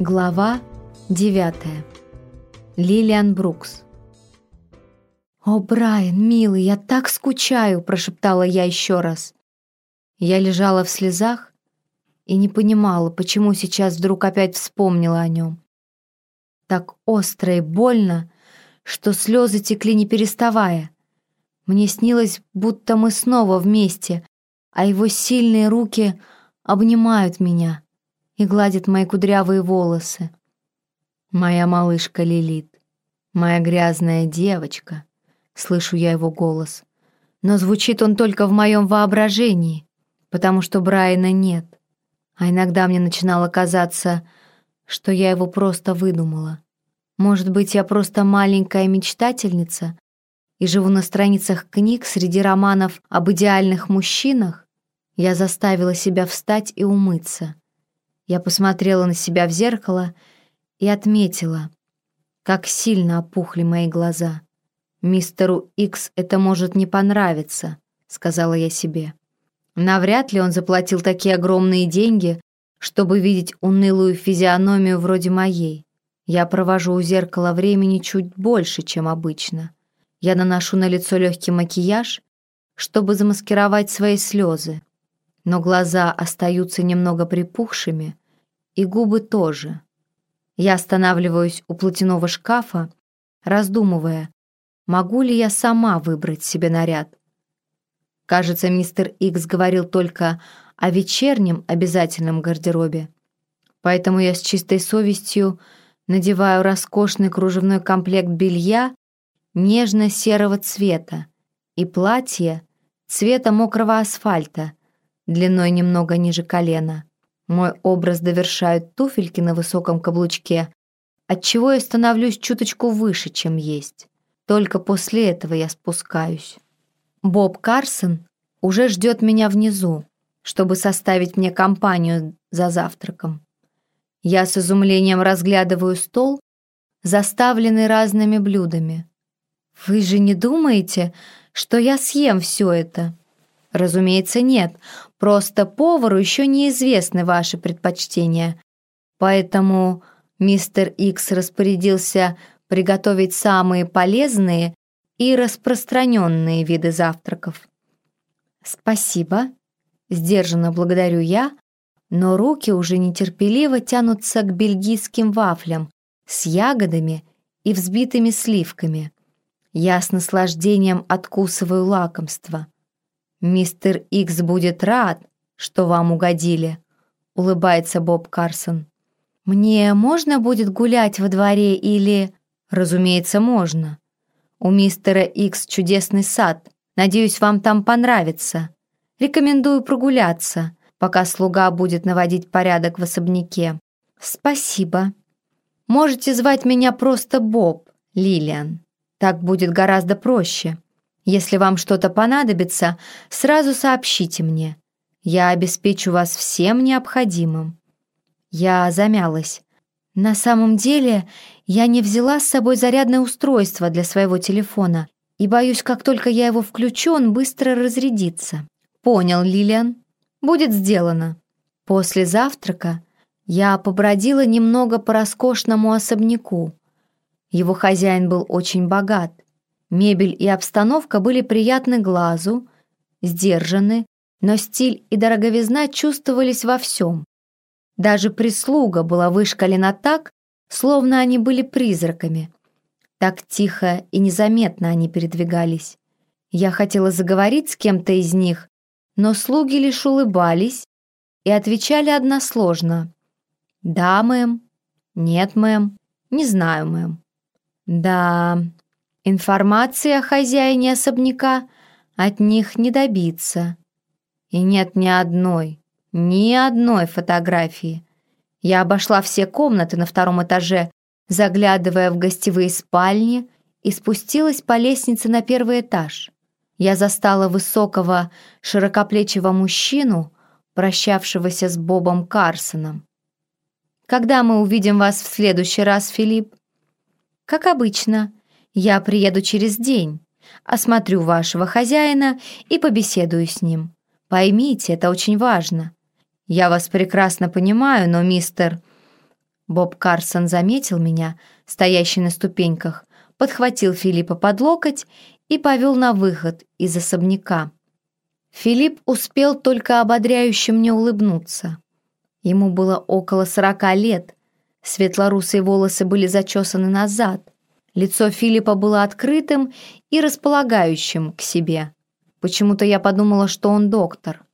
Глава 9. Лилиан Брукс. «О, Брайан, милый, я так скучаю!» — прошептала я еще раз. Я лежала в слезах и не понимала, почему сейчас вдруг опять вспомнила о нем. Так остро и больно, что слезы текли не переставая. Мне снилось, будто мы снова вместе, а его сильные руки обнимают меня и гладят мои кудрявые волосы. «Моя малышка Лилит, моя грязная девочка», — слышу я его голос. Но звучит он только в моем воображении, потому что Брайана нет. А иногда мне начинало казаться, что я его просто выдумала. Может быть, я просто маленькая мечтательница и живу на страницах книг среди романов об идеальных мужчинах? Я заставила себя встать и умыться. Я посмотрела на себя в зеркало и отметила, как сильно опухли мои глаза. «Мистеру Икс это может не понравиться», — сказала я себе. Навряд ли он заплатил такие огромные деньги, чтобы видеть унылую физиономию вроде моей. Я провожу у зеркала времени чуть больше, чем обычно. Я наношу на лицо легкий макияж, чтобы замаскировать свои слезы. Но глаза остаются немного припухшими, и губы тоже. Я останавливаюсь у платяного шкафа, раздумывая, могу ли я сама выбрать себе наряд. Кажется, мистер Икс говорил только о вечернем обязательном гардеробе. Поэтому я с чистой совестью надеваю роскошный кружевной комплект белья нежно-серого цвета и платье цвета мокрого асфальта, длиной немного ниже колена. Мой образ довершают туфельки на высоком каблучке, отчего я становлюсь чуточку выше, чем есть. Только после этого я спускаюсь. Боб Карсон уже ждет меня внизу, чтобы составить мне компанию за завтраком. Я с изумлением разглядываю стол, заставленный разными блюдами. «Вы же не думаете, что я съем все это?» «Разумеется, нет. Просто повару еще неизвестны ваши предпочтения. Поэтому мистер Икс распорядился приготовить самые полезные и распространенные виды завтраков». «Спасибо», — сдержанно благодарю я, но руки уже нетерпеливо тянутся к бельгийским вафлям с ягодами и взбитыми сливками. Я с наслаждением откусываю лакомство. «Мистер Икс будет рад, что вам угодили», — улыбается Боб Карсон. «Мне можно будет гулять во дворе или...» «Разумеется, можно. У мистера Икс чудесный сад. Надеюсь, вам там понравится. Рекомендую прогуляться пока слуга будет наводить порядок в особняке. Спасибо. Можете звать меня просто Боб, Лилиан. Так будет гораздо проще. Если вам что-то понадобится, сразу сообщите мне. Я обеспечу вас всем необходимым. Я замялась. На самом деле, я не взяла с собой зарядное устройство для своего телефона и боюсь, как только я его включу, он быстро разрядится. Понял, Лилиан. Будет сделано. После завтрака я побродила немного по роскошному особняку. Его хозяин был очень богат. Мебель и обстановка были приятны глазу, сдержаны, но стиль и дороговизна чувствовались во всем. Даже прислуга была вышкалена так, словно они были призраками. Так тихо и незаметно они передвигались. Я хотела заговорить с кем-то из них, но слуги лишь улыбались и отвечали односложно. «Да, мэм», «Нет, мэм», «Не знаю, мэм». «Да, информации о хозяине особняка от них не добиться. И нет ни одной, ни одной фотографии. Я обошла все комнаты на втором этаже, заглядывая в гостевые спальни, и спустилась по лестнице на первый этаж я застала высокого, широкоплечего мужчину, прощавшегося с Бобом Карсоном. «Когда мы увидим вас в следующий раз, Филипп?» «Как обычно. Я приеду через день, осмотрю вашего хозяина и побеседую с ним. Поймите, это очень важно. Я вас прекрасно понимаю, но мистер...» Боб Карсон заметил меня, стоящий на ступеньках, подхватил Филиппа под локоть и повел на выход из особняка. Филипп успел только ободряюще мне улыбнуться. Ему было около сорока лет, светлорусые волосы были зачесаны назад, лицо Филиппа было открытым и располагающим к себе. Почему-то я подумала, что он доктор.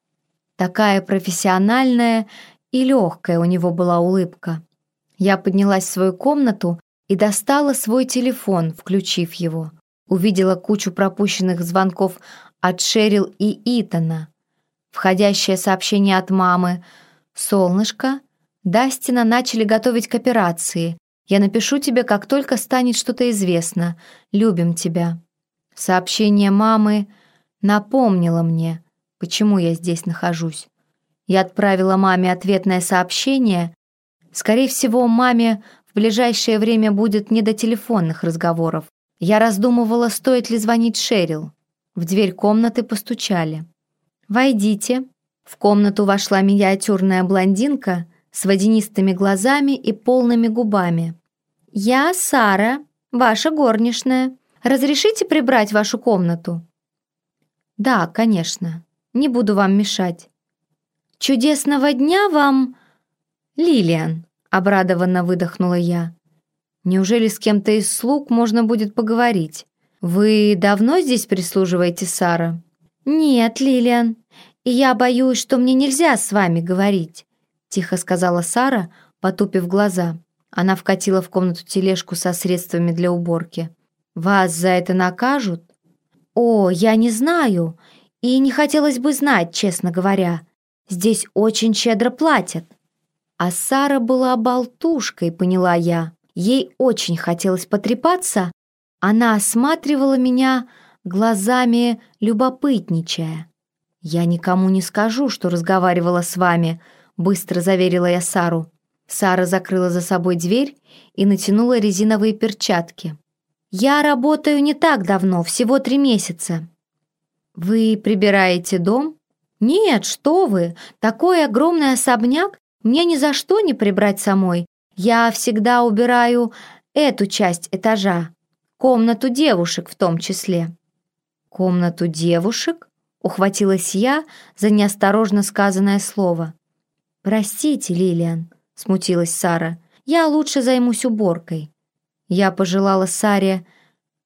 Такая профессиональная и легкая у него была улыбка. Я поднялась в свою комнату и достала свой телефон, включив его. Увидела кучу пропущенных звонков от Шерил и Итана. Входящее сообщение от мамы. «Солнышко, Дастина начали готовить к операции. Я напишу тебе, как только станет что-то известно. Любим тебя». Сообщение мамы напомнило мне, почему я здесь нахожусь. Я отправила маме ответное сообщение, Скорее всего, маме в ближайшее время будет не до телефонных разговоров. Я раздумывала, стоит ли звонить Шерил. В дверь комнаты постучали. «Войдите». В комнату вошла миниатюрная блондинка с водянистыми глазами и полными губами. «Я Сара, ваша горничная. Разрешите прибрать вашу комнату?» «Да, конечно. Не буду вам мешать». «Чудесного дня вам, Лилиан!» Обрадованно выдохнула я. Неужели с кем-то из слуг можно будет поговорить? Вы давно здесь прислуживаете, Сара? Нет, Лилиан. И я боюсь, что мне нельзя с вами говорить, тихо сказала Сара, потупив глаза. Она вкатила в комнату тележку со средствами для уборки. Вас за это накажут? О, я не знаю. И не хотелось бы знать, честно говоря. Здесь очень щедро платят. А Сара была болтушкой, поняла я. Ей очень хотелось потрепаться. Она осматривала меня глазами, любопытничая. «Я никому не скажу, что разговаривала с вами», — быстро заверила я Сару. Сара закрыла за собой дверь и натянула резиновые перчатки. «Я работаю не так давно, всего три месяца». «Вы прибираете дом?» «Нет, что вы! Такой огромный особняк мне ни за что не прибрать самой. Я всегда убираю эту часть этажа, комнату девушек в том числе». «Комнату девушек?» — ухватилась я за неосторожно сказанное слово. «Простите, Лилиан», — смутилась Сара, — «я лучше займусь уборкой». Я пожелала Саре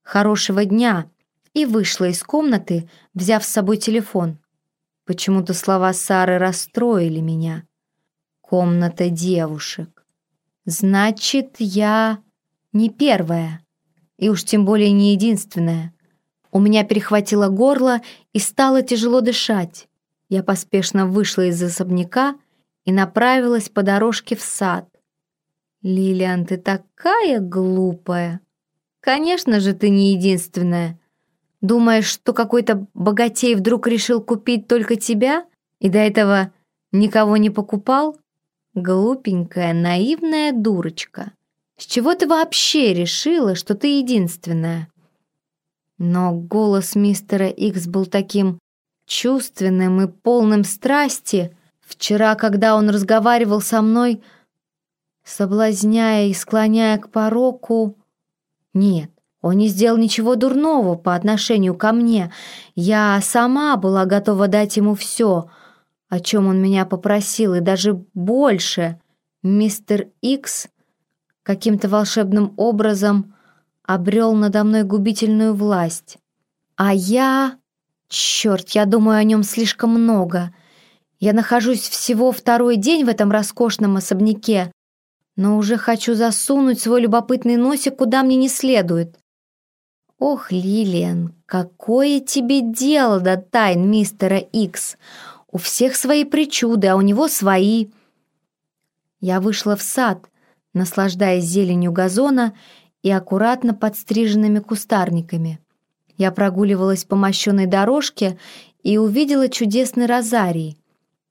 хорошего дня и вышла из комнаты, взяв с собой телефон. Почему-то слова Сары расстроили меня. Комната девушек. Значит, я не первая, и уж тем более не единственная. У меня перехватило горло и стало тяжело дышать. Я поспешно вышла из особняка и направилась по дорожке в сад. «Лилиан, ты такая глупая!» «Конечно же, ты не единственная. Думаешь, что какой-то богатей вдруг решил купить только тебя и до этого никого не покупал?» Глупенькая, наивная дурочка. С чего ты вообще решила, что ты единственная? Но голос мистера Икс был таким чувственным и полным страсти. Вчера, когда он разговаривал со мной, соблазняя и склоняя к пороку... Нет, он не сделал ничего дурного по отношению ко мне. Я сама была готова дать ему все — о чем он меня попросил, и даже больше. Мистер Икс каким-то волшебным образом обрел надо мной губительную власть. А я... Черт, я думаю о нем слишком много. Я нахожусь всего второй день в этом роскошном особняке, но уже хочу засунуть свой любопытный носик куда мне не следует. Ох, Лилиан, какое тебе дело до тайн мистера Икс? У всех свои причуды, а у него свои. Я вышла в сад, наслаждаясь зеленью газона и аккуратно подстриженными кустарниками. Я прогуливалась по мощенной дорожке и увидела чудесный розарий,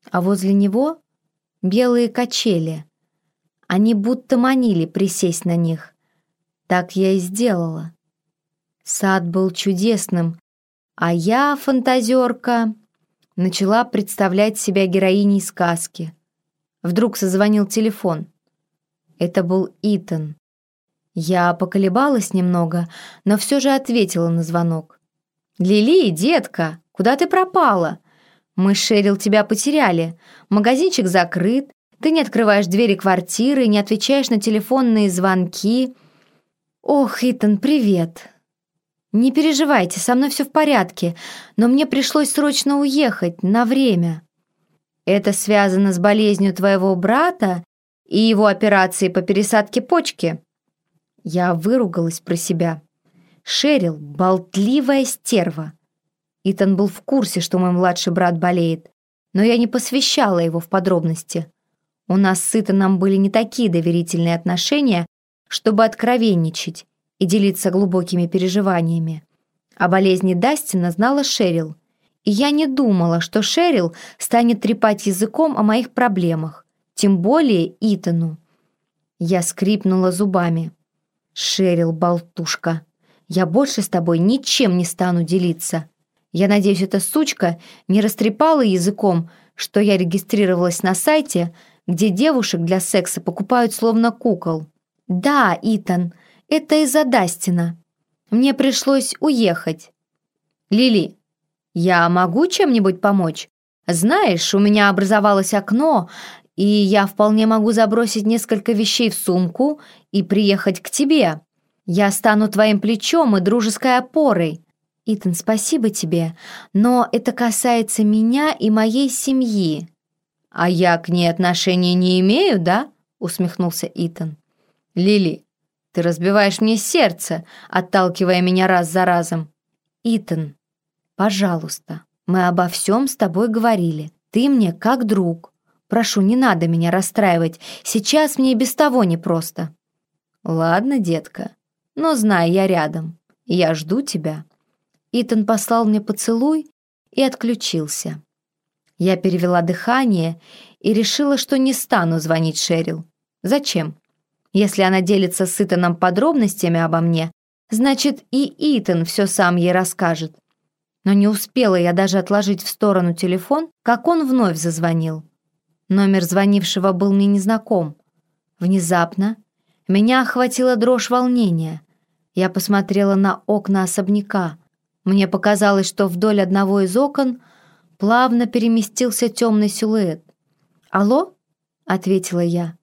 а возле него — белые качели. Они будто манили присесть на них. Так я и сделала. Сад был чудесным, а я, фантазерка, начала представлять себя героиней сказки. Вдруг созвонил телефон. Это был Итан. Я поколебалась немного, но все же ответила на звонок. «Лили, детка, куда ты пропала? Мы Шерил тебя потеряли. Магазинчик закрыт, ты не открываешь двери квартиры, не отвечаешь на телефонные звонки. Ох, Итан, привет. Не переживайте, со мной все в порядке, но мне пришлось срочно уехать на время. Это связано с болезнью твоего брата и его операцией по пересадке почки. Я выругалась про себя. Шерил — болтливая стерва. Итан был в курсе, что мой младший брат болеет, но я не посвящала его в подробности. У нас с Итаном были не такие доверительные отношения, чтобы откровенничать и делиться глубокими переживаниями. О болезни Дастина знала Шерил, и я не думала, что Шерил станет трепать языком о моих проблемах, тем более Итану. Я скрипнула зубами. «Шерил, болтушка, я больше с тобой ничем не стану делиться. Я надеюсь, эта сучка не растрепала языком, что я регистрировалась на сайте, где девушек для секса покупают словно кукол. Да, Итан, это из-за Дастина. Мне пришлось уехать. Лили, я могу чем-нибудь помочь? Знаешь, у меня образовалось окно, и я вполне могу забросить несколько вещей в сумку и приехать к тебе. Я стану твоим плечом и дружеской опорой. Итан, спасибо тебе, но это касается меня и моей семьи. «А я к ней отношения не имею, да?» — усмехнулся Итан. «Лили, ты разбиваешь мне сердце, отталкивая меня раз за разом». «Итан, пожалуйста, мы обо всем с тобой говорили. Ты мне как друг. Прошу, не надо меня расстраивать. Сейчас мне без того непросто». «Ладно, детка, но знай, я рядом. Я жду тебя». Итан послал мне поцелуй и отключился. Я перевела дыхание и решила, что не стану звонить Шерил. Зачем? Если она делится с Итаном подробностями обо мне, значит и Итан все сам ей расскажет. Но не успела я даже отложить в сторону телефон, как он вновь зазвонил. Номер звонившего был мне незнаком. Внезапно меня охватила дрожь волнения. Я посмотрела на окна особняка. Мне показалось, что вдоль одного из окон плавно переместился темный силуэт. «Алло?» — ответила я.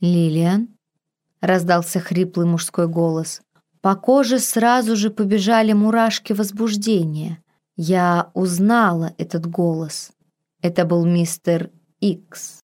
«Лилиан?» — раздался хриплый мужской голос. По коже сразу же побежали мурашки возбуждения. Я узнала этот голос. Это был мистер Икс.